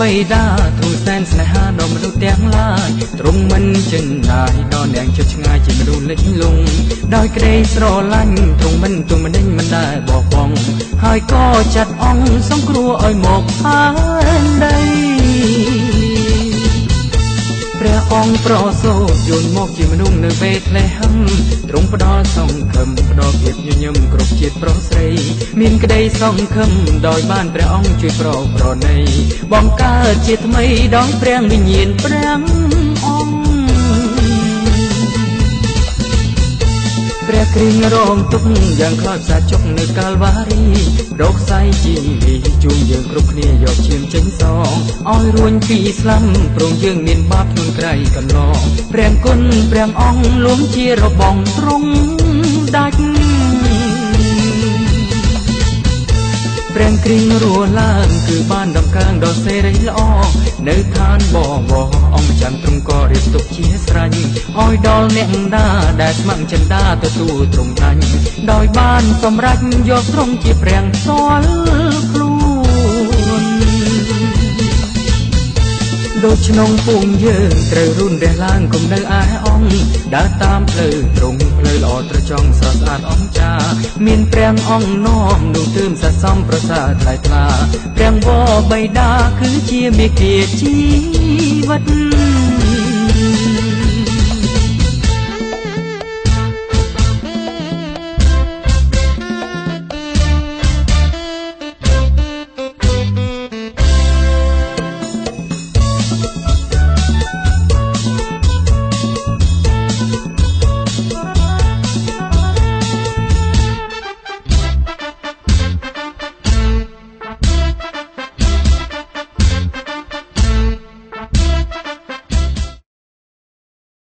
បៃតាទូសែនស្នេហាដល់មនុស្សទាំងឡាយទ្រង់មិនចិនដាយដល់នាងជិតឆ្ងាយជាមនុស្សលិចលង់ដោយក្តីស្រឡាញ់ទ្រង់មិនទុំមិនដេញមិនដែលបោះបង់ហើយក៏ចាត់អង្គសង្គ្រោះឲ្យមកផែនដីព្រះអង្គប្រសូតយន្តមកជាមនុស្សនៅពេលក្លេហឹមទ្រង់ផ្ដល់សង្ឃឹមផ្ដល់ភាពញញឹមគ្រប់ជាតិប្រុសស្រី មានក្តីសង្ឃឹមដោយបានព្រះអង្គជួយប្រោប្រណីបង្កើតជាថ្មីដោយព្រះវិញ្ញាណព្រះអង្គព្រះគ្រីងរងទុកយ៉ាងខ្លោចផ្សាជុកនៅកាលវ៉ារីរោគសៃជីវីជូនយើងគ្រប់គ្នាយកឈាមចេញសងឲ្យរួញពីស្លាំព្រមយើងមានបាបធ្ងន់ក្រៃកន្លងព្រះគុណព្រះអង្គលួងជារបងទ្រង់ដាច់ គ្រីងរស់ឡើងគឺបានដំកើងដល់សេរីល្អនៅឋានបវរអង្គច័ន្ទទ្រង់ក៏រៀបទុកជាស្រេចឲ្យដល់អ្នកដាដែលស្ម័គ្រចិន្តាទទួលទ្រង់ដាញ់ដោយបានសម្រេចយកទ្រង់ជាព្រះផ្ទាល់ខ្លួន ដូចក្នុងពួងយើងត្រូវរុនរះឡើងគុំនៅឯអង្គដើរតាមផ្លូវត្រង់ផ្លូវល្អត្រចង់ស្រស់ស្អាតអង្គចាមានព្រះអង្គនាំនោះទើមស័ក្តិសមប្រសើរថ្លៃថ្លាព្រះវរបៃតាគឺជាមេគាជីវិត